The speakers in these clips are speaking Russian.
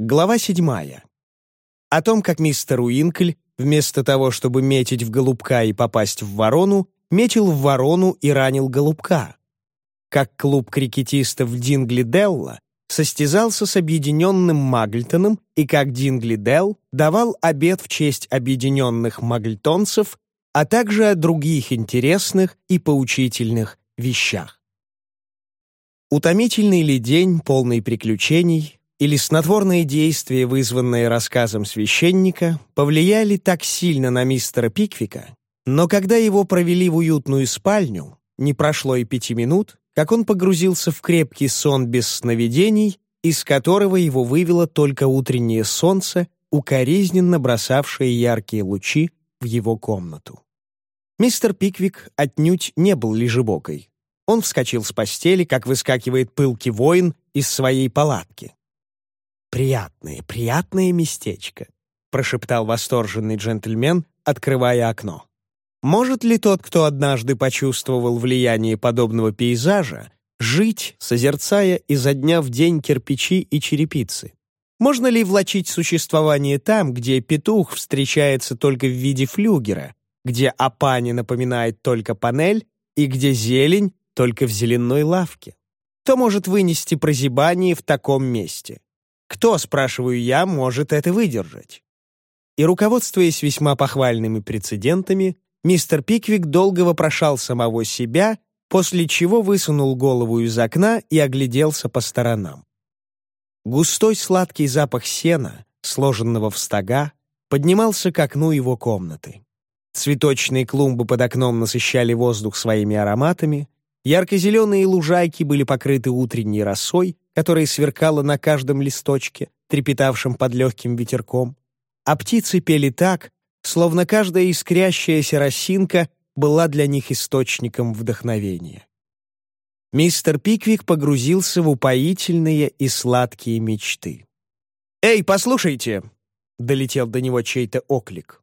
Глава седьмая. О том, как мистер Уинкль, вместо того, чтобы метить в голубка и попасть в ворону, метил в ворону и ранил голубка. Как клуб крикетистов Дингли Делла состязался с объединенным Магльтоном и как Дингли Делл давал обед в честь объединенных магльтонцев, а также о других интересных и поучительных вещах. Утомительный ли день, полный приключений, или снотворные действия, вызванные рассказом священника, повлияли так сильно на мистера Пиквика, но когда его провели в уютную спальню, не прошло и пяти минут, как он погрузился в крепкий сон без сновидений, из которого его вывело только утреннее солнце, укоризненно бросавшее яркие лучи в его комнату. Мистер Пиквик отнюдь не был лежебокой. Он вскочил с постели, как выскакивает пылкий воин из своей палатки. «Приятное, приятное местечко», — прошептал восторженный джентльмен, открывая окно. Может ли тот, кто однажды почувствовал влияние подобного пейзажа, жить, созерцая изо дня в день кирпичи и черепицы? Можно ли влачить существование там, где петух встречается только в виде флюгера, где опани напоминает только панель и где зелень только в зеленой лавке? Кто может вынести прозябание в таком месте? Кто, спрашиваю я, может это выдержать? И руководствуясь весьма похвальными прецедентами, мистер Пиквик долго вопрошал самого себя, после чего высунул голову из окна и огляделся по сторонам. Густой сладкий запах сена, сложенного в стога, поднимался к окну его комнаты. Цветочные клумбы под окном насыщали воздух своими ароматами, ярко-зеленые лужайки были покрыты утренней росой, которая сверкала на каждом листочке, трепетавшем под легким ветерком, а птицы пели так, словно каждая искрящаяся росинка была для них источником вдохновения. Мистер Пиквик погрузился в упоительные и сладкие мечты. «Эй, послушайте!» — долетел до него чей-то оклик.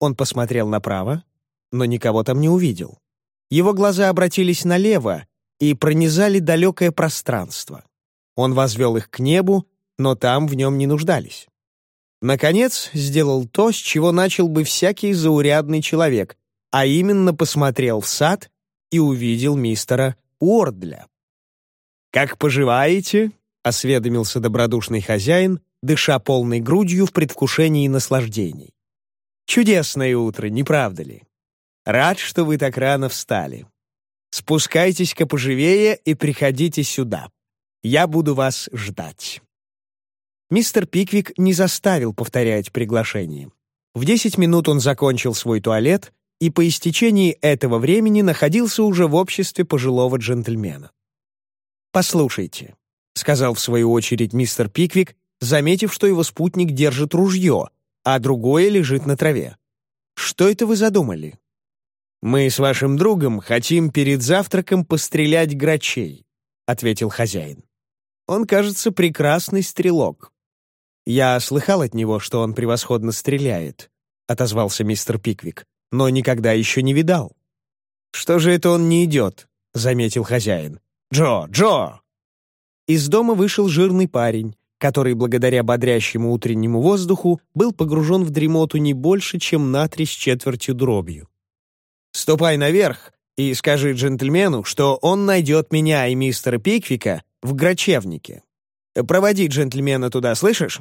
Он посмотрел направо, но никого там не увидел. Его глаза обратились налево и пронизали далекое пространство. Он возвел их к небу, но там в нем не нуждались. Наконец, сделал то, с чего начал бы всякий заурядный человек, а именно посмотрел в сад и увидел мистера Уордля. «Как поживаете?» — осведомился добродушный хозяин, дыша полной грудью в предвкушении наслаждений. «Чудесное утро, не правда ли? Рад, что вы так рано встали. Спускайтесь-ка поживее и приходите сюда. Я буду вас ждать». Мистер Пиквик не заставил повторять приглашение. В 10 минут он закончил свой туалет и по истечении этого времени находился уже в обществе пожилого джентльмена. «Послушайте», — сказал в свою очередь мистер Пиквик, заметив, что его спутник держит ружье, а другое лежит на траве. «Что это вы задумали?» «Мы с вашим другом хотим перед завтраком пострелять грачей», — ответил хозяин. Он, кажется, прекрасный стрелок. Я слыхал от него, что он превосходно стреляет, отозвался мистер Пиквик, но никогда еще не видал. Что же это он не идет? заметил хозяин. Джо, Джо! Из дома вышел жирный парень, который благодаря бодрящему утреннему воздуху был погружен в дремоту не больше, чем на три с четвертью дробью. «Ступай наверх и скажи джентльмену, что он найдет меня и мистера Пиквика в Грачевнике. Проводи джентльмена туда, слышишь?»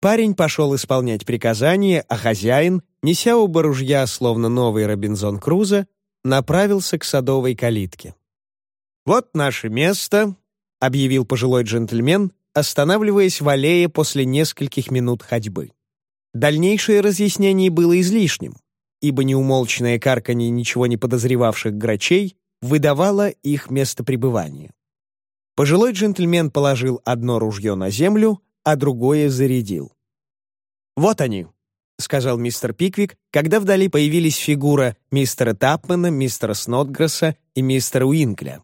Парень пошел исполнять приказание, а хозяин, неся оба ружья, словно новый Робинзон Крузо, направился к садовой калитке. «Вот наше место», — объявил пожилой джентльмен, останавливаясь в аллее после нескольких минут ходьбы. Дальнейшее разъяснение было излишним, ибо неумолчное карканье ничего не подозревавших грачей выдавало их место пребывания. Пожилой джентльмен положил одно ружье на землю, а другое зарядил. «Вот они», — сказал мистер Пиквик, когда вдали появились фигура мистера Тапмана, мистера Снотгресса и мистера Уинкля.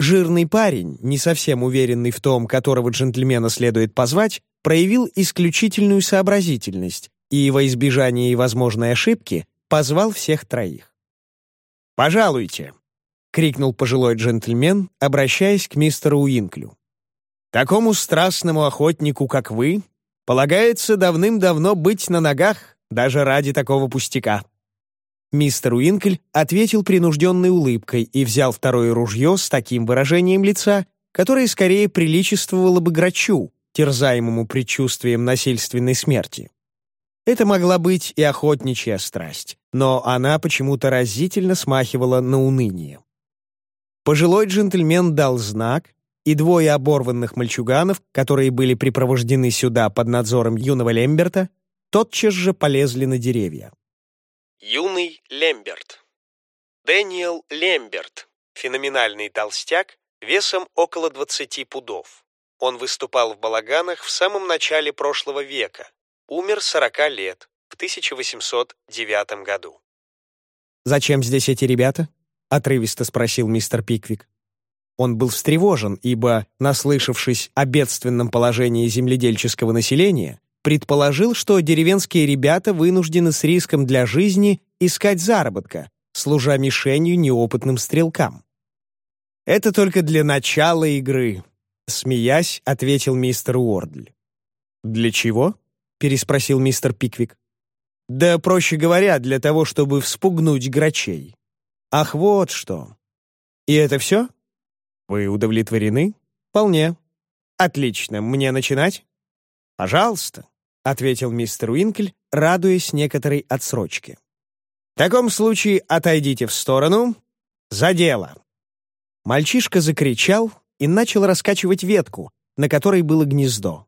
Жирный парень, не совсем уверенный в том, которого джентльмена следует позвать, проявил исключительную сообразительность и, во избежание возможной ошибки, позвал всех троих. «Пожалуйте», — крикнул пожилой джентльмен, обращаясь к мистеру Уинклю. Такому страстному охотнику, как вы, полагается давным-давно быть на ногах, даже ради такого пустяка». Мистер Уинкль ответил принужденной улыбкой и взял второе ружье с таким выражением лица, которое скорее приличествовало бы грачу, терзаемому предчувствием насильственной смерти. Это могла быть и охотничья страсть, но она почему-то разительно смахивала на уныние. Пожилой джентльмен дал знак, и двое оборванных мальчуганов, которые были припровождены сюда под надзором юного Лемберта, тотчас же полезли на деревья. Юный Лемберт Дэниел Лемберт, феноменальный толстяк, весом около 20 пудов. Он выступал в балаганах в самом начале прошлого века, умер 40 лет, в 1809 году. «Зачем здесь эти ребята?» — отрывисто спросил мистер Пиквик. Он был встревожен, ибо, наслышавшись о бедственном положении земледельческого населения, предположил, что деревенские ребята вынуждены с риском для жизни искать заработка, служа мишенью неопытным стрелкам. «Это только для начала игры», — смеясь, ответил мистер Уордль. «Для чего?» — переспросил мистер Пиквик. «Да, проще говоря, для того, чтобы вспугнуть грачей». «Ах, вот что!» «И это все?» «Вы удовлетворены?» «Вполне». «Отлично. Мне начинать?» «Пожалуйста», — ответил мистер Уинкль, радуясь некоторой отсрочке. «В таком случае отойдите в сторону. За дело!» Мальчишка закричал и начал раскачивать ветку, на которой было гнездо.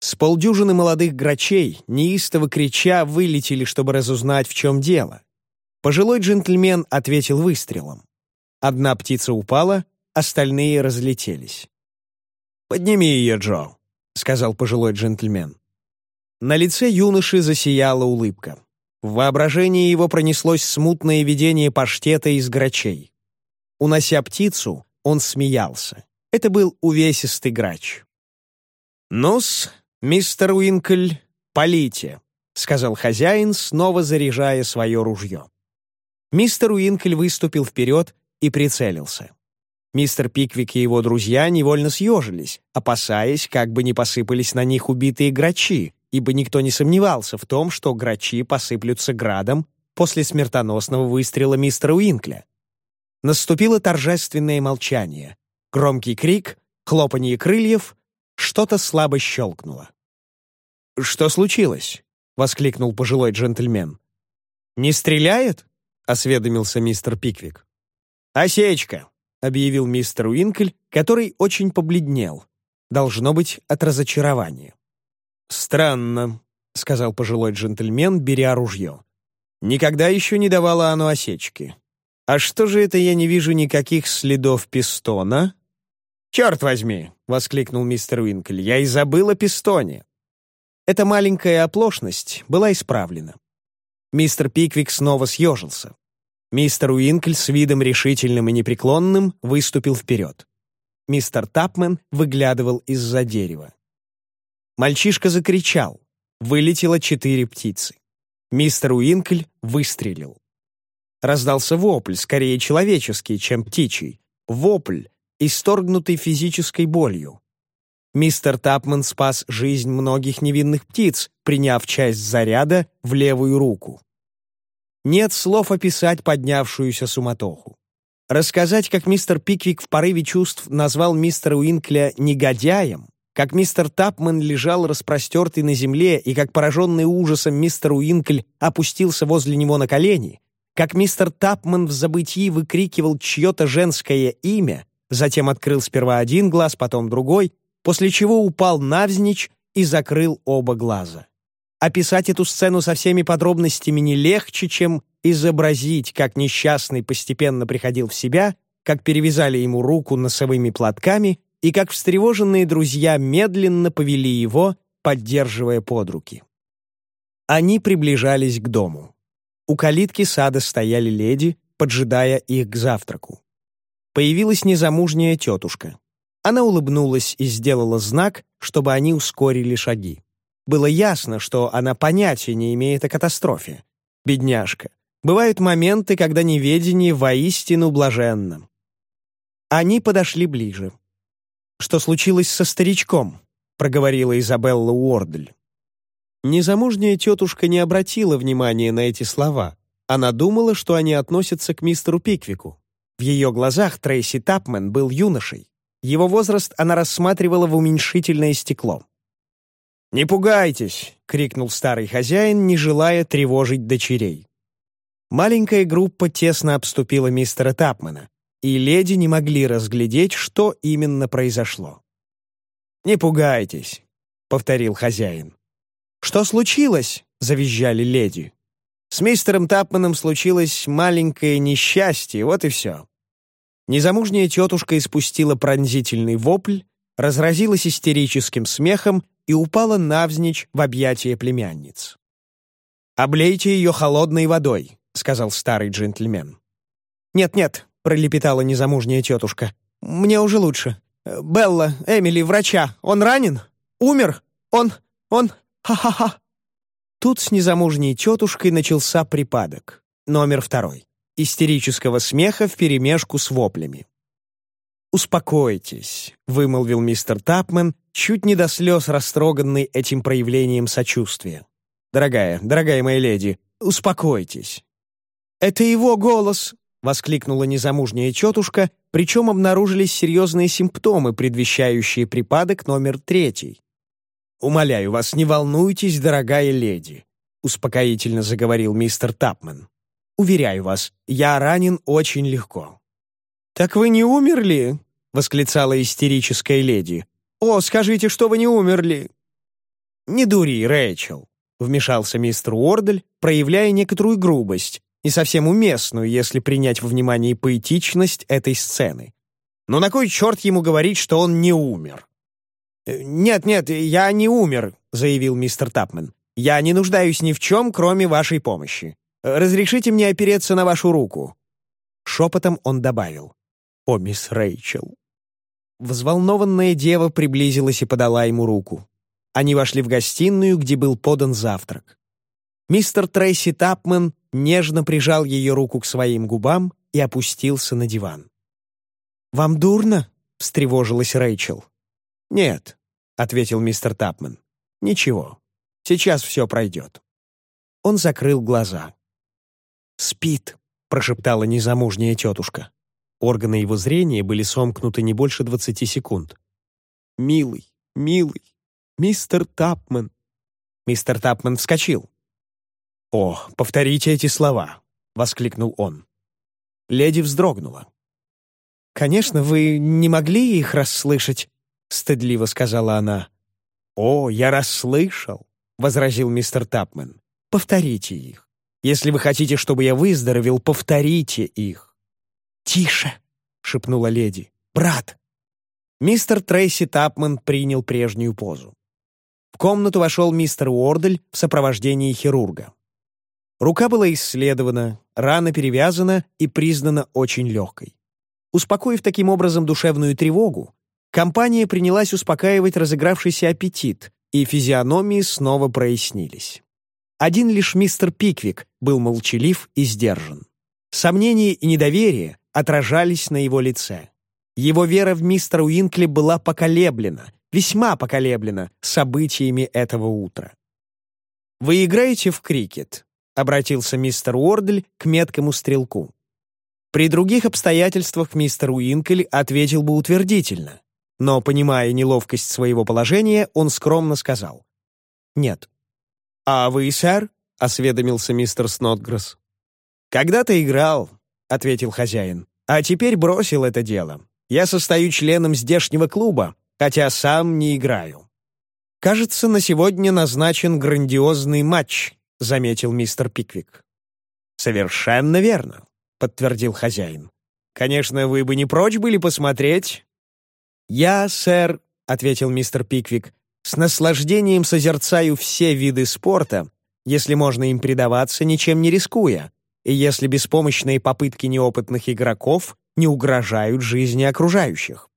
С полдюжины молодых грачей, неистово крича, вылетели, чтобы разузнать, в чем дело. Пожилой джентльмен ответил выстрелом. Одна птица упала, остальные разлетелись. «Подними ее, Джо», — сказал пожилой джентльмен. На лице юноши засияла улыбка. В воображении его пронеслось смутное видение паштета из грачей. Унося птицу, он смеялся. Это был увесистый грач. «Ну-с, мистер Уинкль, полите», — сказал хозяин, снова заряжая свое ружье. Мистер Уинкль выступил вперед и прицелился. Мистер Пиквик и его друзья невольно съежились, опасаясь, как бы не посыпались на них убитые грачи, ибо никто не сомневался в том, что грачи посыплются градом после смертоносного выстрела мистера Уинкля. Наступило торжественное молчание. Громкий крик, хлопанье крыльев, что-то слабо щелкнуло. «Что случилось?» — воскликнул пожилой джентльмен. «Не стреляет?» — осведомился мистер Пиквик. «Осечка!» — объявил мистер Уинкль, который очень побледнел. Должно быть, от разочарования. «Странно», — сказал пожилой джентльмен, беря ружье. «Никогда еще не давало оно осечки. А что же это я не вижу никаких следов пистона?» «Черт возьми!» — воскликнул мистер Уинкль. «Я и забыл о пистоне». Эта маленькая оплошность была исправлена. Мистер Пиквик снова съежился. Мистер Уинкль с видом решительным и непреклонным выступил вперед. Мистер Тапмен выглядывал из-за дерева. Мальчишка закричал. Вылетело четыре птицы. Мистер Уинкль выстрелил. Раздался вопль, скорее человеческий, чем птичий. Вопль, исторгнутый физической болью. Мистер Тапмен спас жизнь многих невинных птиц, приняв часть заряда в левую руку. Нет слов описать поднявшуюся суматоху. Рассказать, как мистер Пиквик в порыве чувств назвал мистера Уинкля «негодяем», как мистер Тапман лежал распростертый на земле и как пораженный ужасом мистер Уинкль опустился возле него на колени, как мистер Тапман в забытии выкрикивал чье-то женское имя, затем открыл сперва один глаз, потом другой, после чего упал навзничь и закрыл оба глаза. Описать эту сцену со всеми подробностями не легче, чем изобразить, как несчастный постепенно приходил в себя, как перевязали ему руку носовыми платками и как встревоженные друзья медленно повели его, поддерживая под руки. Они приближались к дому. У калитки сада стояли леди, поджидая их к завтраку. Появилась незамужняя тетушка. Она улыбнулась и сделала знак, чтобы они ускорили шаги. Было ясно, что она понятия не имеет о катастрофе. Бедняжка. Бывают моменты, когда неведение воистину блаженно. Они подошли ближе. что случилось со старичком?» — проговорила Изабелла Уордль. Незамужняя тетушка не обратила внимания на эти слова. Она думала, что они относятся к мистеру Пиквику. В ее глазах Трейси Тапмен был юношей. Его возраст она рассматривала в уменьшительное стекло. «Не пугайтесь!» — крикнул старый хозяин, не желая тревожить дочерей. Маленькая группа тесно обступила мистера Тапмана, и леди не могли разглядеть, что именно произошло. «Не пугайтесь», — повторил хозяин. «Что случилось?» — завизжали леди. «С мистером Тапманом случилось маленькое несчастье, вот и все». Незамужняя тетушка испустила пронзительный вопль, разразилась истерическим смехом и упала навзничь в объятия племянниц. «Облейте ее холодной водой», — сказал старый джентльмен. «Нет-нет», — пролепетала незамужняя тетушка. «Мне уже лучше. Белла, Эмили, врача. Он ранен? Умер? Он... он... Ха-ха-ха!» Тут с незамужней тетушкой начался припадок. Номер второй. Истерического смеха вперемешку с воплями. «Успокойтесь», — вымолвил мистер Тапмен, чуть не до слез растроганный этим проявлением сочувствия. «Дорогая, дорогая моя леди, успокойтесь». «Это его голос!» — воскликнула незамужняя тетушка, причем обнаружились серьезные симптомы, предвещающие припадок номер третий. «Умоляю вас, не волнуйтесь, дорогая леди», — успокоительно заговорил мистер Тапман. «Уверяю вас, я ранен очень легко». «Так вы не умерли?» — восклицала истерическая леди. «О, скажите, что вы не умерли!» «Не дури, Рэйчел», — вмешался мистер Уордль, проявляя некоторую грубость, не совсем уместную, если принять во внимание поэтичность этой сцены. «Но на кой черт ему говорить, что он не умер?» «Нет-нет, я не умер», — заявил мистер Тапмен. «Я не нуждаюсь ни в чем, кроме вашей помощи. Разрешите мне опереться на вашу руку». Шепотом он добавил. «О, мисс Рэйчел». Взволнованная дева приблизилась и подала ему руку. Они вошли в гостиную, где был подан завтрак. Мистер Трейси Тапмен нежно прижал ее руку к своим губам и опустился на диван. «Вам дурно?» — встревожилась Рэйчел. «Нет», — ответил мистер Тапмен. «Ничего. Сейчас все пройдет». Он закрыл глаза. «Спит», — прошептала незамужняя тетушка. Органы его зрения были сомкнуты не больше двадцати секунд. «Милый, милый, мистер Тапмен». Мистер Тапмен вскочил. «О, повторите эти слова!» — воскликнул он. Леди вздрогнула. «Конечно, вы не могли их расслышать», — стыдливо сказала она. «О, я расслышал», — возразил мистер Тапмен. «Повторите их. Если вы хотите, чтобы я выздоровел, повторите их». «Тише!» — шепнула леди. «Брат!» Мистер Трейси Тапмен принял прежнюю позу. В комнату вошел мистер Уордель в сопровождении хирурга. Рука была исследована, рана перевязана и признана очень легкой. Успокоив таким образом душевную тревогу, компания принялась успокаивать разыгравшийся аппетит, и физиономии снова прояснились. Один лишь мистер Пиквик был молчалив и сдержан. Сомнение и недоверие отражались на его лице. Его вера в мистера Уинкли была поколеблена, весьма поколеблена событиями этого утра. «Вы играете в крикет?» — обратился мистер Уордль к меткому стрелку. При других обстоятельствах мистер Уинкель ответил бы утвердительно, но, понимая неловкость своего положения, он скромно сказал «Нет». «А вы, сэр?» — осведомился мистер Снотгресс. «Когда-то играл», — ответил хозяин, «а теперь бросил это дело. Я состою членом здешнего клуба, хотя сам не играю». «Кажется, на сегодня назначен грандиозный матч», — заметил мистер Пиквик. «Совершенно верно», — подтвердил хозяин. «Конечно, вы бы не прочь были посмотреть?» «Я, сэр», — ответил мистер Пиквик, «с наслаждением созерцаю все виды спорта, если можно им предаваться, ничем не рискуя, и если беспомощные попытки неопытных игроков не угрожают жизни окружающих».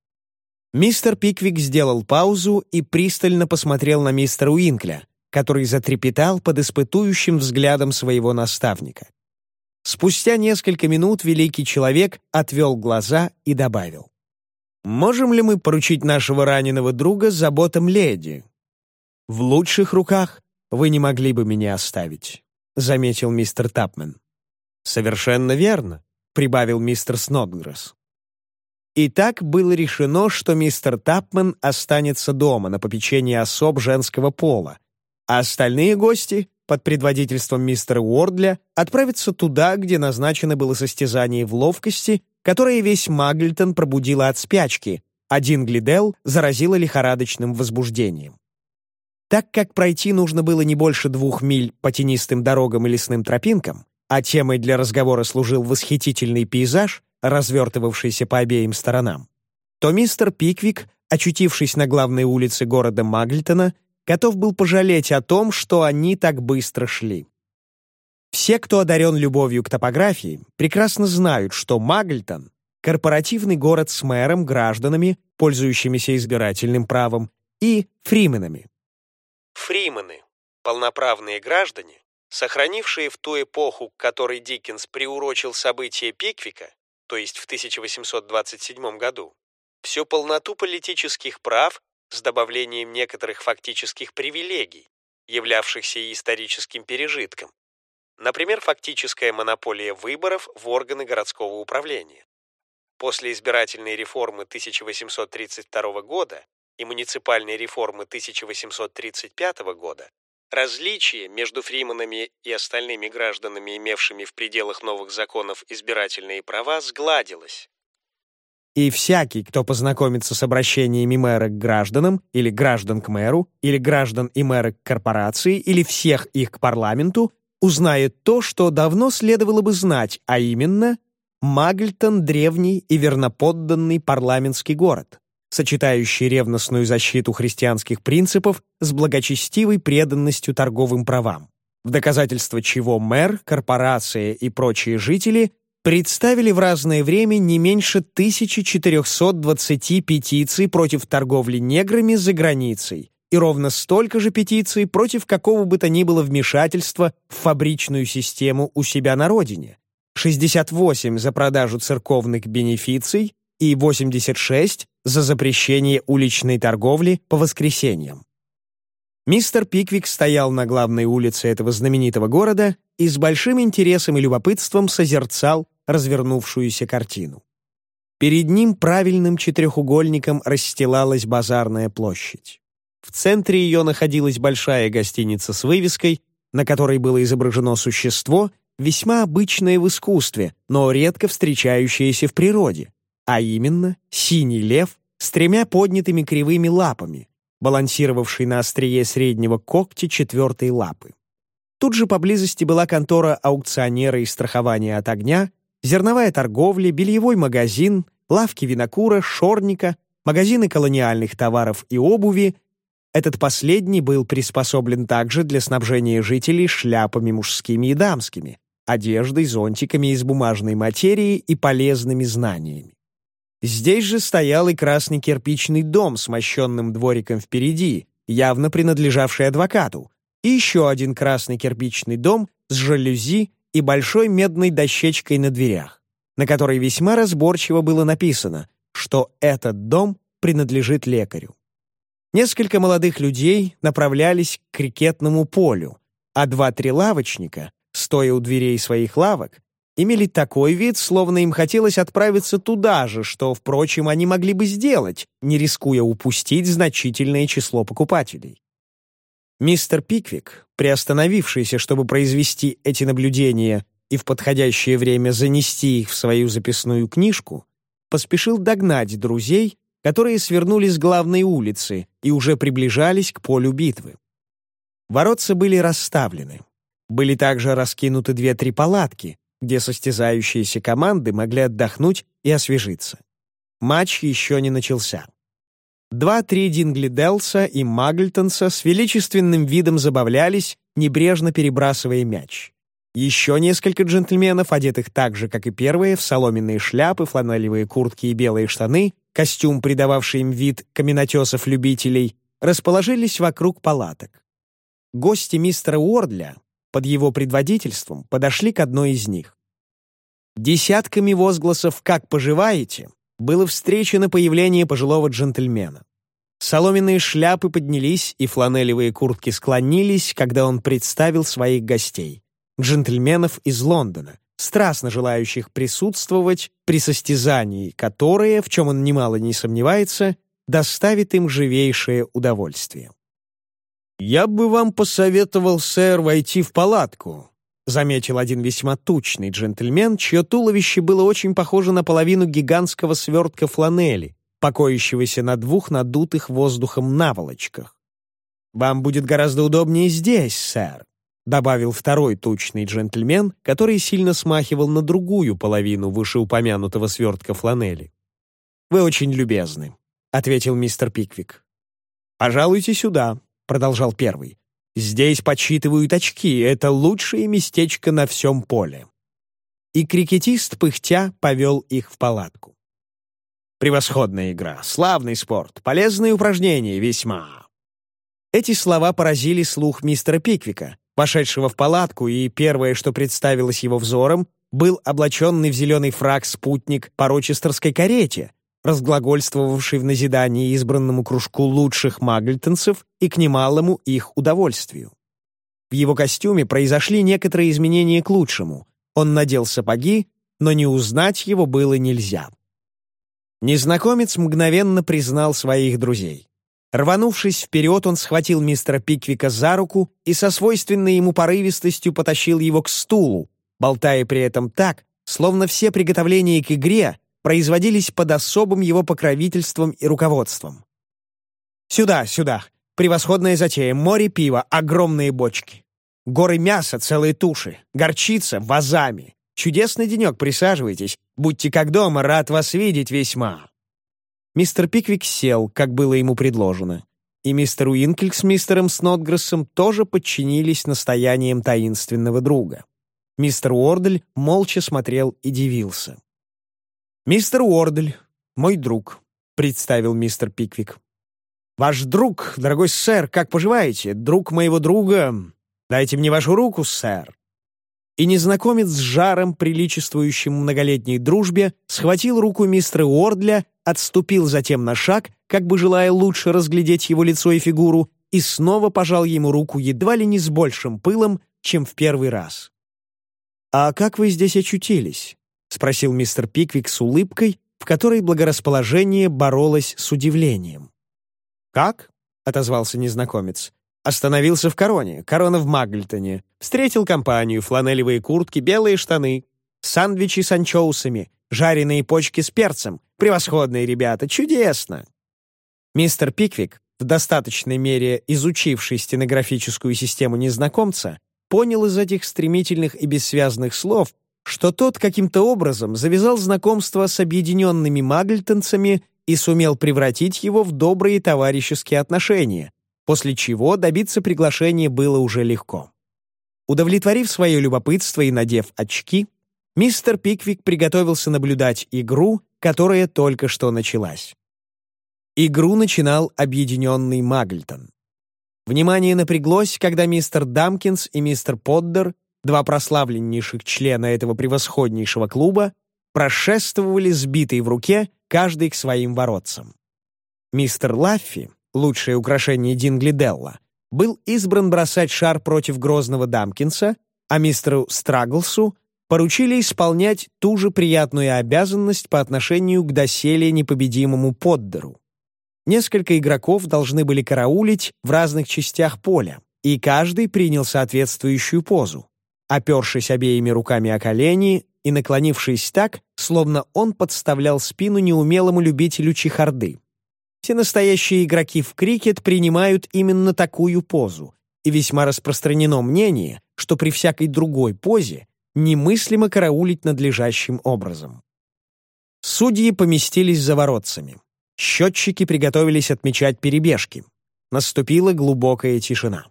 Мистер Пиквик сделал паузу и пристально посмотрел на мистера Уинкля, который затрепетал под испытующим взглядом своего наставника. Спустя несколько минут великий человек отвел глаза и добавил. Можем ли мы поручить нашего раненого друга заботам леди? В лучших руках вы не могли бы меня оставить, заметил мистер Тапмен. Совершенно верно, прибавил мистер Снодгресс. И так было решено, что мистер Тапмен останется дома на попечении особ женского пола, а остальные гости, под предводительством мистера Уордля, отправятся туда, где назначено было состязание в ловкости, которое весь Магльтон пробудило от спячки, один Глидел заразило лихорадочным возбуждением. Так как пройти нужно было не больше двух миль по тенистым дорогам и лесным тропинкам, а темой для разговора служил восхитительный пейзаж, развертывавшийся по обеим сторонам, то мистер Пиквик, очутившись на главной улице города Магльтона, готов был пожалеть о том, что они так быстро шли. Все, кто одарен любовью к топографии, прекрасно знают, что Магльтон — корпоративный город с мэром, гражданами, пользующимися избирательным правом, и фрименами. Фримены — полноправные граждане, сохранившие в ту эпоху, к которой Диккенс приурочил события Пиквика, то есть в 1827 году, всю полноту политических прав с добавлением некоторых фактических привилегий, являвшихся и историческим пережитком. Например, фактическая монополия выборов в органы городского управления. После избирательной реформы 1832 года и муниципальной реформы 1835 года различие между фриманами и остальными гражданами, имевшими в пределах новых законов избирательные права, сгладилось, и всякий, кто познакомится с обращениями мэра к гражданам, или граждан к мэру, или граждан и мэра к корпорации, или всех их к парламенту, узнает то, что давно следовало бы знать, а именно Магльтон — древний и верноподданный парламентский город, сочетающий ревностную защиту христианских принципов с благочестивой преданностью торговым правам, в доказательство чего мэр, корпорация и прочие жители представили в разное время не меньше 1420 петиций против торговли неграми за границей и ровно столько же петиций против какого бы то ни было вмешательства в фабричную систему у себя на родине, 68 за продажу церковных бенефиций и 86 за запрещение уличной торговли по воскресеньям. Мистер Пиквик стоял на главной улице этого знаменитого города и с большим интересом и любопытством созерцал развернувшуюся картину. Перед ним правильным четырехугольником расстилалась базарная площадь. В центре ее находилась большая гостиница с вывеской, на которой было изображено существо, весьма обычное в искусстве, но редко встречающееся в природе, а именно синий лев с тремя поднятыми кривыми лапами, балансировавший на острие среднего когтя четвертой лапы. Тут же поблизости была контора аукционера и страхования от огня, зерновая торговля, бельевой магазин, лавки винокура, шорника, магазины колониальных товаров и обуви. Этот последний был приспособлен также для снабжения жителей шляпами мужскими и дамскими, одеждой, зонтиками из бумажной материи и полезными знаниями. Здесь же стоял и красный кирпичный дом с мощенным двориком впереди, явно принадлежавший адвокату, и еще один красный кирпичный дом с жалюзи и большой медной дощечкой на дверях, на которой весьма разборчиво было написано, что этот дом принадлежит лекарю. Несколько молодых людей направлялись к крикетному полю, а два-три лавочника, стоя у дверей своих лавок, имели такой вид, словно им хотелось отправиться туда же, что, впрочем, они могли бы сделать, не рискуя упустить значительное число покупателей. Мистер Пиквик, приостановившийся, чтобы произвести эти наблюдения и в подходящее время занести их в свою записную книжку, поспешил догнать друзей, которые свернули с главной улицы и уже приближались к полю битвы. Воротца были расставлены. Были также раскинуты две-три палатки, где состязающиеся команды могли отдохнуть и освежиться. Матч еще не начался. Два-три Дингли Делса и Магльтонса с величественным видом забавлялись, небрежно перебрасывая мяч. Еще несколько джентльменов, одетых так же, как и первые, в соломенные шляпы, фланелевые куртки и белые штаны, костюм, придававший им вид каменотесов-любителей, расположились вокруг палаток. Гости мистера Уордля под его предводительством подошли к одной из них. Десятками возгласов «Как поживаете?» было встречено появление пожилого джентльмена. Соломенные шляпы поднялись и фланелевые куртки склонились, когда он представил своих гостей — джентльменов из Лондона, страстно желающих присутствовать при состязании, которое, в чем он немало не сомневается, доставит им живейшее удовольствие. «Я бы вам посоветовал, сэр, войти в палатку», заметил один весьма тучный джентльмен, чье туловище было очень похоже на половину гигантского свертка фланели, покоящегося на двух надутых воздухом наволочках. «Вам будет гораздо удобнее здесь, сэр», добавил второй тучный джентльмен, который сильно смахивал на другую половину вышеупомянутого свертка фланели. «Вы очень любезны», — ответил мистер Пиквик. «Пожалуйте сюда», — продолжал первый. «Здесь подсчитывают очки, это лучшее местечко на всем поле». И крикетист, пыхтя, повел их в палатку. «Превосходная игра, славный спорт, полезные упражнения весьма». Эти слова поразили слух мистера Пиквика, вошедшего в палатку, и первое, что представилось его взором, был облаченный в зеленый фраг спутник по рочестерской карете, разглагольствовавший в назидании избранному кружку лучших магльтонцев и к немалому их удовольствию. В его костюме произошли некоторые изменения к лучшему. Он надел сапоги, но не узнать его было нельзя. Незнакомец мгновенно признал своих друзей. Рванувшись вперед, он схватил мистера Пиквика за руку и со свойственной ему порывистостью потащил его к стулу, болтая при этом так, словно все приготовления к игре производились под особым его покровительством и руководством. «Сюда, сюда! Превосходная затея! Море пива, огромные бочки! Горы мяса, целые туши, горчица вазами! Чудесный денек, присаживайтесь! Будьте как дома, рад вас видеть весьма!» Мистер Пиквик сел, как было ему предложено, и мистер Уинкель с мистером Снотгрессом тоже подчинились настояниям таинственного друга. Мистер Уордль молча смотрел и дивился. «Мистер Уордль, мой друг», — представил мистер Пиквик. «Ваш друг, дорогой сэр, как поживаете? Друг моего друга. Дайте мне вашу руку, сэр». И незнакомец с жаром, приличествующим многолетней дружбе, схватил руку мистера Уордля, отступил затем на шаг, как бы желая лучше разглядеть его лицо и фигуру, и снова пожал ему руку едва ли не с большим пылом, чем в первый раз. «А как вы здесь очутились?» — спросил мистер Пиквик с улыбкой, в которой благорасположение боролось с удивлением. «Как?» — отозвался незнакомец. «Остановился в Короне, Корона в Магльтоне. Встретил компанию, фланелевые куртки, белые штаны, сандвичи с анчоусами, жареные почки с перцем. Превосходные ребята, чудесно!» Мистер Пиквик, в достаточной мере изучивший стенографическую систему незнакомца, понял из этих стремительных и бессвязных слов, что тот каким-то образом завязал знакомство с объединенными магльтонцами и сумел превратить его в добрые товарищеские отношения, после чего добиться приглашения было уже легко. Удовлетворив свое любопытство и надев очки, мистер Пиквик приготовился наблюдать игру, которая только что началась. Игру начинал объединенный Магльтон. Внимание напряглось, когда мистер Дамкинс и мистер Поддер два прославленнейших члена этого превосходнейшего клуба, прошествовали сбитые в руке, каждый к своим воротцам. Мистер Лаффи, лучшее украшение Динглиделла, был избран бросать шар против грозного Дамкинса, а мистеру Страглсу поручили исполнять ту же приятную обязанность по отношению к доселе непобедимому Поддеру. Несколько игроков должны были караулить в разных частях поля, и каждый принял соответствующую позу опершись обеими руками о колени и наклонившись так, словно он подставлял спину неумелому любителю чехарды. Все настоящие игроки в крикет принимают именно такую позу, и весьма распространено мнение, что при всякой другой позе немыслимо караулить надлежащим образом. Судьи поместились за воротцами. Счетчики приготовились отмечать перебежки. Наступила глубокая тишина.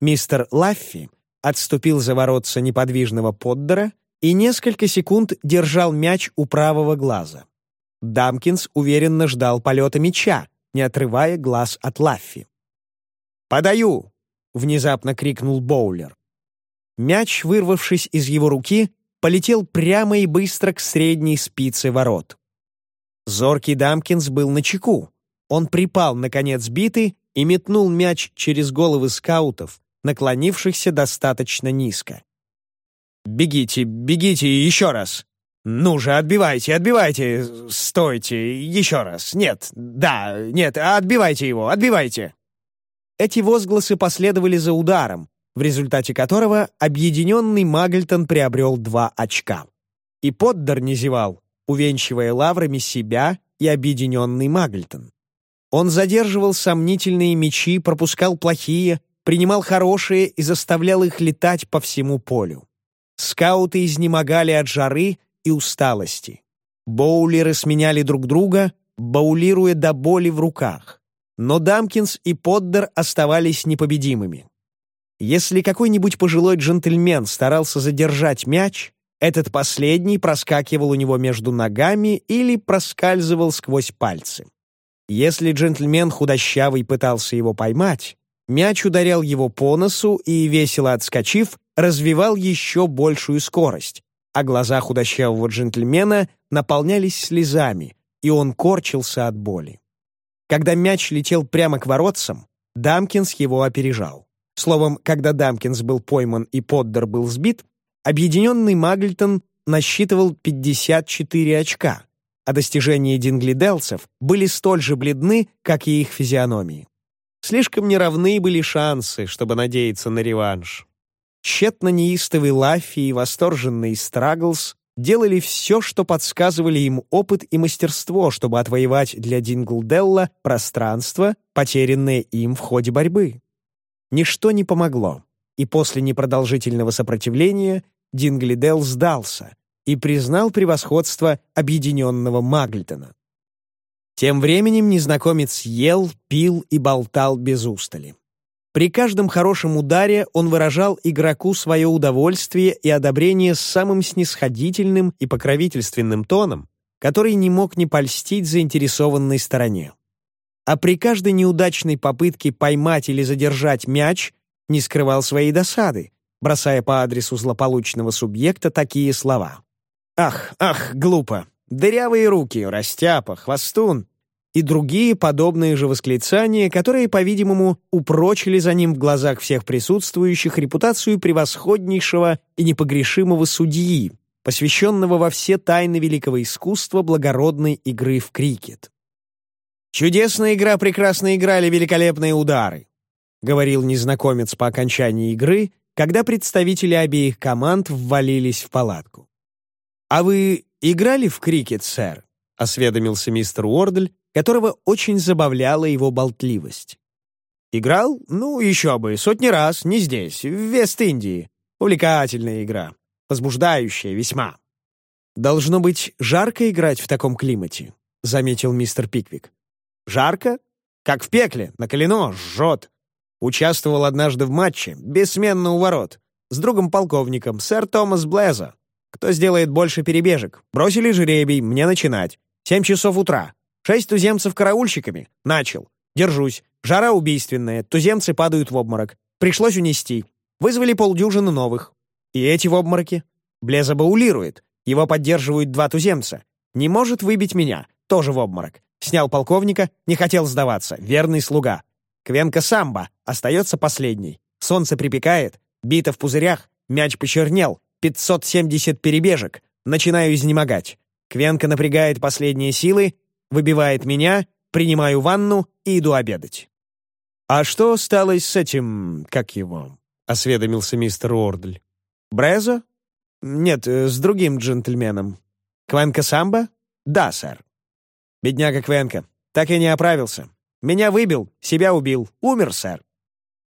Мистер Лаффи отступил за воротца неподвижного поддера и несколько секунд держал мяч у правого глаза. Дамкинс уверенно ждал полета мяча, не отрывая глаз от Лаффи. «Подаю!» — внезапно крикнул Боулер. Мяч, вырвавшись из его руки, полетел прямо и быстро к средней спице ворот. Зоркий Дамкинс был на чеку. Он припал на конец биты и метнул мяч через головы скаутов, наклонившихся достаточно низко. «Бегите, бегите еще раз! Ну же, отбивайте, отбивайте! Стойте, еще раз! Нет, да, нет, отбивайте его, отбивайте!» Эти возгласы последовали за ударом, в результате которого объединенный Магльтон приобрел два очка. И Поддер не зевал, увенчивая лаврами себя и объединенный Магльтон. Он задерживал сомнительные мечи, пропускал плохие, принимал хорошие и заставлял их летать по всему полю. Скауты изнемогали от жары и усталости. Боулеры сменяли друг друга, баулируя до боли в руках. Но Дамкинс и Поддер оставались непобедимыми. Если какой-нибудь пожилой джентльмен старался задержать мяч, этот последний проскакивал у него между ногами или проскальзывал сквозь пальцы. Если джентльмен худощавый пытался его поймать, мяч ударял его по носу и, весело отскочив, развивал еще большую скорость, а глаза худощавого джентльмена наполнялись слезами, и он корчился от боли. Когда мяч летел прямо к воротцам, Дамкинс его опережал. Словом, когда Дамкинс был пойман и Поддер был сбит, объединенный Магльтон насчитывал 54 очка, а достижения динглиделцев были столь же бледны, как и их физиономии. Слишком неравны были шансы, чтобы надеяться на реванш. Тщетно неистовый Лаффи и восторженный Страглс делали все, что подсказывали им опыт и мастерство, чтобы отвоевать для Динглделла пространство, потерянное им в ходе борьбы. Ничто не помогло, и после непродолжительного сопротивления Динглидел сдался и признал превосходство объединенного Магльтона. Тем временем незнакомец ел, пил и болтал без устали. При каждом хорошем ударе он выражал игроку свое удовольствие и одобрение с самым снисходительным и покровительственным тоном, который не мог не польстить заинтересованной стороне. А при каждой неудачной попытке поймать или задержать мяч не скрывал своей досады, бросая по адресу злополучного субъекта такие слова. «Ах, ах, глупо! Дырявые руки, растяпа, хвостун!» и другие подобные же восклицания, которые, по-видимому, упрочили за ним в глазах всех присутствующих репутацию превосходнейшего и непогрешимого судьи, посвященного во все тайны великого искусства благородной игры в крикет. «Чудесная игра, прекрасно играли великолепные удары», — говорил незнакомец по окончании игры, когда представители обеих команд ввалились в палатку. «А вы играли в крикет, сэр?» — осведомился мистер Уордль, которого очень забавляла его болтливость. «Играл? Ну, еще бы, сотни раз, не здесь, в Вест-Индии. Увлекательная игра, возбуждающая весьма». «Должно быть жарко играть в таком климате», — заметил мистер Пиквик. «Жарко? Как в пекле, накалено, жжет. Участвовал однажды в матче, бессменно у ворот, с другом-полковником, сэр Томас Блеза. Кто сделает больше перебежек? Бросили жребий, мне начинать. Семь часов утра. Шесть туземцев караульщиками. Начал. Держусь. Жара убийственная, туземцы падают в обморок. Пришлось унести. Вызвали полдюжины новых. И эти в обмороке. Блеза баулирует. Его поддерживают два туземца. Не может выбить меня. Тоже в обморок. Снял полковника, не хотел сдаваться. Верный слуга. Квенка самбо, остается последний. Солнце припекает, бита в пузырях, мяч почернел, 570 перебежек. Начинаю изнемогать. Квенка напрягает последние силы, выбивает меня, принимаю ванну и иду обедать. «А что стало с этим, как его?» — осведомился мистер Уордль. «Брезо? Нет, с другим джентльменом. Квенка Самбо? Да, сэр. Бедняга Квенка. Так и не оправился. Меня выбил, себя убил. Умер, сэр».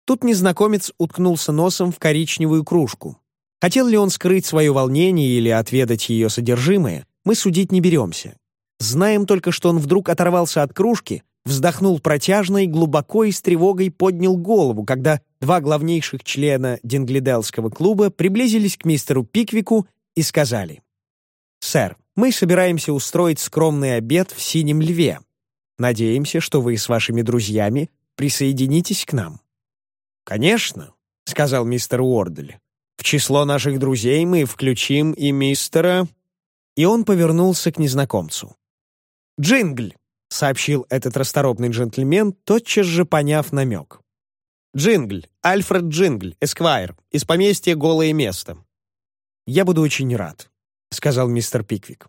Тут незнакомец уткнулся носом в коричневую кружку. Хотел ли он скрыть свое волнение или отведать ее содержимое, мы судить не беремся. Знаем только, что он вдруг оторвался от кружки, вздохнул протяжно и глубоко и с тревогой поднял голову, когда два главнейших члена Динглиделского клуба приблизились к мистеру Пиквику и сказали, «Сэр, мы собираемся устроить скромный обед в «Синем льве», Надеемся, что вы с вашими друзьями присоединитесь к нам». «Конечно», — сказал мистер Уордль. «В число наших друзей мы включим и мистера...» И он повернулся к незнакомцу. «Джингль», — сообщил этот расторопный джентльмен, тотчас же поняв намек. «Джингль, Альфред Джингль, эсквайр, из поместья «Голое место». «Я буду очень рад», — сказал мистер Пиквик.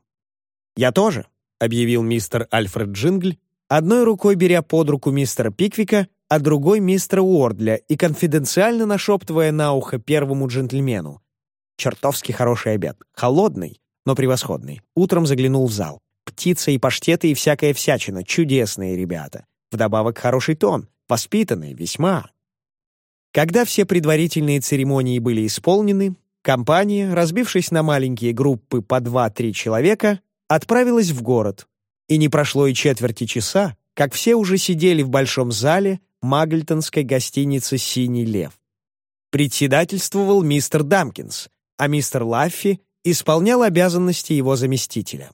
«Я тоже», — объявил мистер Альфред Джингль, одной рукой беря под руку мистера Пиквика, а другой мистера Уордля и конфиденциально нашептывая на ухо первому джентльмену. Чертовски хороший обед. Холодный, но превосходный. Утром заглянул в зал. Птица и паштеты и всякая всячина. Чудесные ребята. Вдобавок хороший тон. Воспитанные весьма. Когда все предварительные церемонии были исполнены, компания, разбившись на маленькие группы по два-три человека, отправилась в город. И не прошло и четверти часа, как все уже сидели в большом зале Магльтонской гостиницы «Синий лев». Председательствовал мистер Дамкинс, а мистер Лаффи исполнял обязанности его заместителя.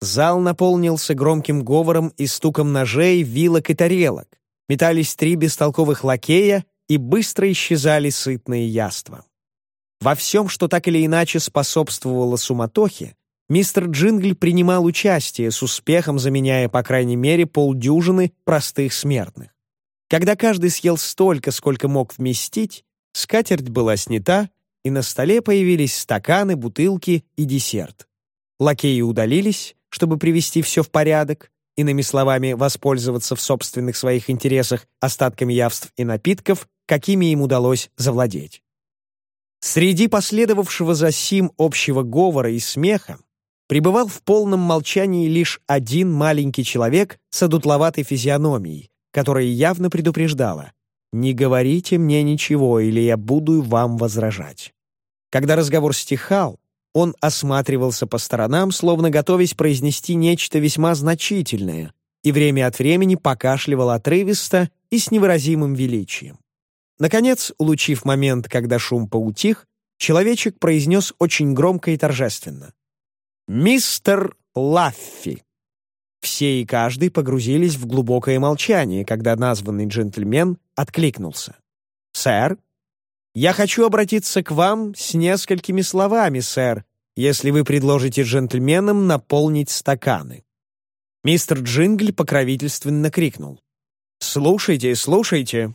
Зал наполнился громким говором и стуком ножей, вилок и тарелок. Метались три бестолковых лакея и быстро исчезали сытные яства. Во всем, что так или иначе способствовало суматохе, мистер Джингль принимал участие, с успехом заменяя, по крайней мере, полдюжины простых смертных. Когда каждый съел столько, сколько мог вместить, скатерть была снята, и на столе появились стаканы, бутылки и десерт. Лакеи удалились, чтобы привести все в порядок, иными словами, воспользоваться в собственных своих интересах остатками явств и напитков, какими им удалось завладеть. Среди последовавшего за сим общего говора и смеха пребывал в полном молчании лишь один маленький человек с одутловатой физиономией, которая явно предупреждала «Не говорите мне ничего, или я буду вам возражать». Когда разговор стихал, он осматривался по сторонам, словно готовясь произнести нечто весьма значительное, и время от времени покашливал отрывисто и с невыразимым величием. Наконец, улучив момент, когда шум поутих, человечек произнес очень громко и торжественно. «Мистер Лаффи!» Все и каждый погрузились в глубокое молчание, когда названный джентльмен откликнулся. «Сэр, я хочу обратиться к вам с несколькими словами, сэр, если вы предложите джентльменам наполнить стаканы». Мистер Джингль покровительственно крикнул. «Слушайте, слушайте!»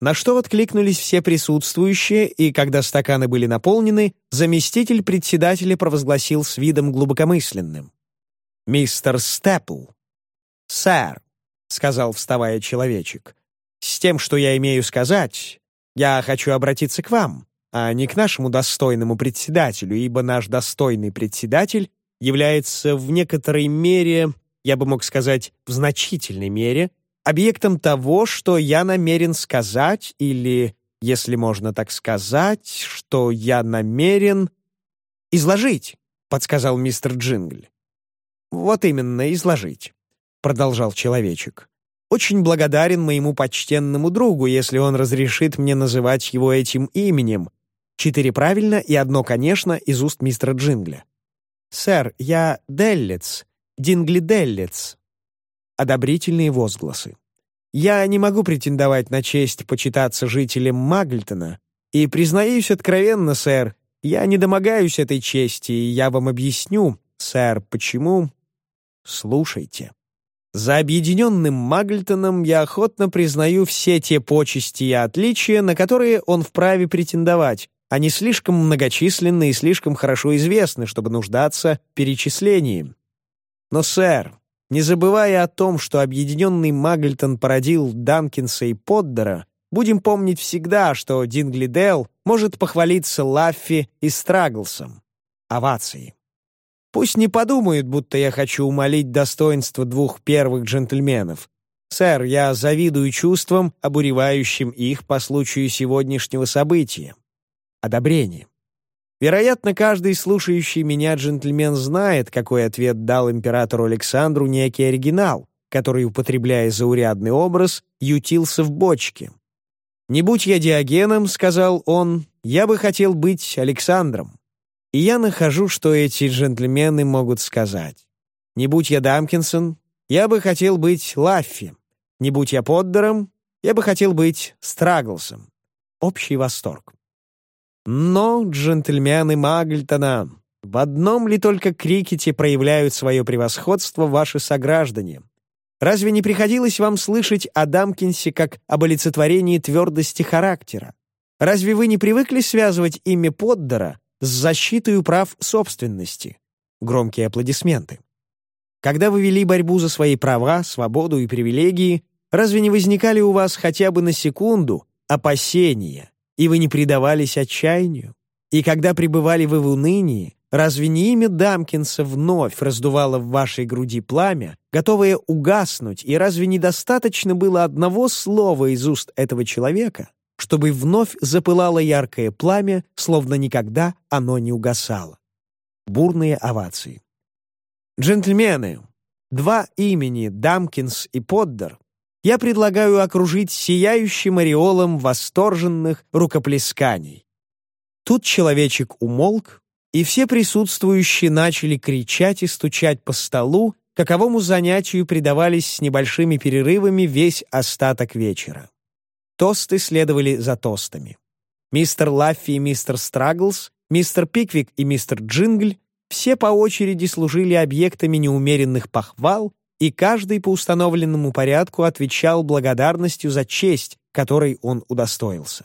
На что откликнулись все присутствующие, и когда стаканы были наполнены, заместитель председателя провозгласил с видом глубокомысленным. «Мистер Степл». «Сэр», — сказал, вставая человечек, «с тем, что я имею сказать, я хочу обратиться к вам, а не к нашему достойному председателю, ибо наш достойный председатель является в некоторой мере, я бы мог сказать, в значительной мере, объектом того, что я намерен сказать, или, если можно так сказать, что я намерен изложить, подсказал мистер Джингль. Вот именно, изложить, продолжал человечек. Очень благодарен моему почтенному другу, если он разрешит мне называть его этим именем. Четыре правильно и одно, конечно, из уст мистера Джингля. «Сэр, я Деллец, Дингли Деллец, одобрительные возгласы. «Я не могу претендовать на честь почитаться жителем Магльтона, и, признаюсь откровенно, сэр, я не домогаюсь этой чести, и я вам объясню, сэр, почему...» «Слушайте. За объединенным Магльтоном я охотно признаю все те почести и отличия, на которые он вправе претендовать, они слишком многочисленны и слишком хорошо известны, чтобы нуждаться в перечислении. Но, сэр, не забывая о том, что объединенный Магльтон породил Данкинса и Поддера, будем помнить всегда, что Динглидел может похвалиться Лаффи и Страглсом. Овации. Пусть не подумают, будто я хочу умолить достоинство двух первых джентльменов. Сэр, я завидую чувствам, обуревающим их по случаю сегодняшнего события. Одобрение. Вероятно, каждый слушающий меня джентльмен знает, какой ответ дал императору Александру некий оригинал, который, употребляя заурядный образ, ютился в бочке. «Не будь я Диогеном, — сказал он, — я бы хотел быть Александром». И я нахожу, что эти джентльмены могут сказать. «Не будь я Дамкинсон, я бы хотел быть Лаффи. Не будь я Поддером, я бы хотел быть Страглсом». Общий восторг. Но, джентльмены Магльтона, В одном ли только крикете проявляют свое превосходство ваши сограждане? Разве не приходилось вам слышать о Дамкинсе как об олицетворении твердости характера? Разве вы не привыкли связывать имя Поддера с защитой прав собственности? Громкие аплодисменты. Когда вы вели борьбу за свои права, свободу и привилегии, разве не возникали у вас хотя бы на секунду опасения, и вы не предавались отчаянию? И когда пребывали вы в унынии, разве не имя Дамкинса вновь раздувало в вашей груди пламя, готовое угаснуть, и разве недостаточно было одного слова из уст этого человека, чтобы вновь запылало яркое пламя, словно никогда оно не угасало? Бурные овации. Джентльмены, два имени Дамкинс и Поддер я предлагаю окружить сияющим ореолом восторженных рукоплесканий. Тут человечек умолк, и все присутствующие начали кричать и стучать по столу, каковому занятию предавались с небольшими перерывами весь остаток вечера. Тосты следовали за тостами. Мистер Лаффи и мистер Страглс, мистер Пиквик и мистер Джингль все по очереди служили объектами неумеренных похвал, и каждый по установленному порядку отвечал благодарностью за честь, которой он удостоился.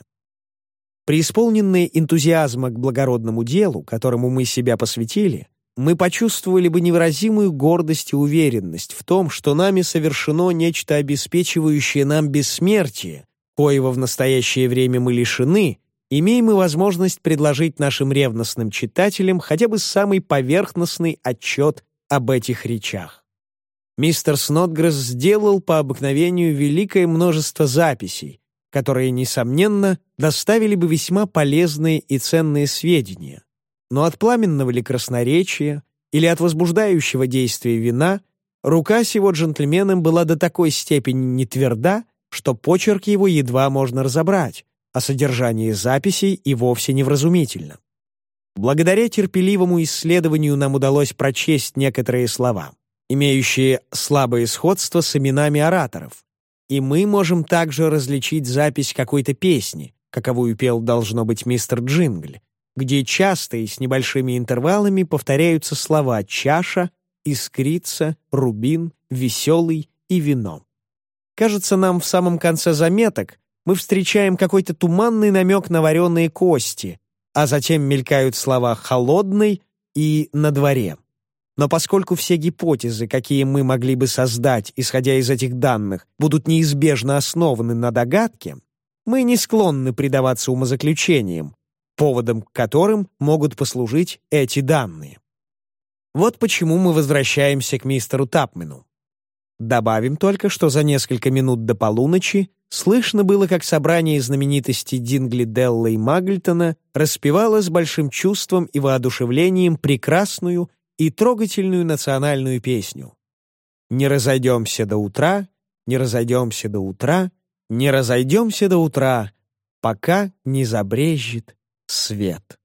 Преисполненные энтузиазма к благородному делу, которому мы себя посвятили, мы почувствовали бы невыразимую гордость и уверенность в том, что нами совершено нечто обеспечивающее нам бессмертие, коего в настоящее время мы лишены, имеем мы возможность предложить нашим ревностным читателям хотя бы самый поверхностный отчет об этих речах. Мистер Снотгресс сделал по обыкновению великое множество записей, которые, несомненно, доставили бы весьма полезные и ценные сведения. Но от пламенного ли красноречия или от возбуждающего действия вина рука сего джентльменом была до такой степени нетверда, что почерк его едва можно разобрать, а содержание записей и вовсе невразумительно. Благодаря терпеливому исследованию нам удалось прочесть некоторые слова, имеющие слабое сходство с именами ораторов, и мы можем также различить запись какой-то песни, каковую пел, должно быть, мистер Джингль, где часто и с небольшими интервалами повторяются слова «чаша», «искрица», «рубин», «веселый» и «вино». Кажется, нам в самом конце заметок мы встречаем какой-то туманный намек на вареные кости, а затем мелькают слова «холодный» и «на дворе». Но поскольку все гипотезы, какие мы могли бы создать, исходя из этих данных, будут неизбежно основаны на догадке, мы не склонны предаваться умозаключениям, поводом к которым могут послужить эти данные. Вот почему мы возвращаемся к мистеру Тапмену. Добавим только, что за несколько минут до полуночи слышно было, как собрание знаменитостей Дингли, Делла и Магльтона распевало с большим чувством и воодушевлением прекрасную и трогательную национальную песню. «Не разойдемся до утра, не разойдемся до утра, не разойдемся до утра, пока не забрежет свет».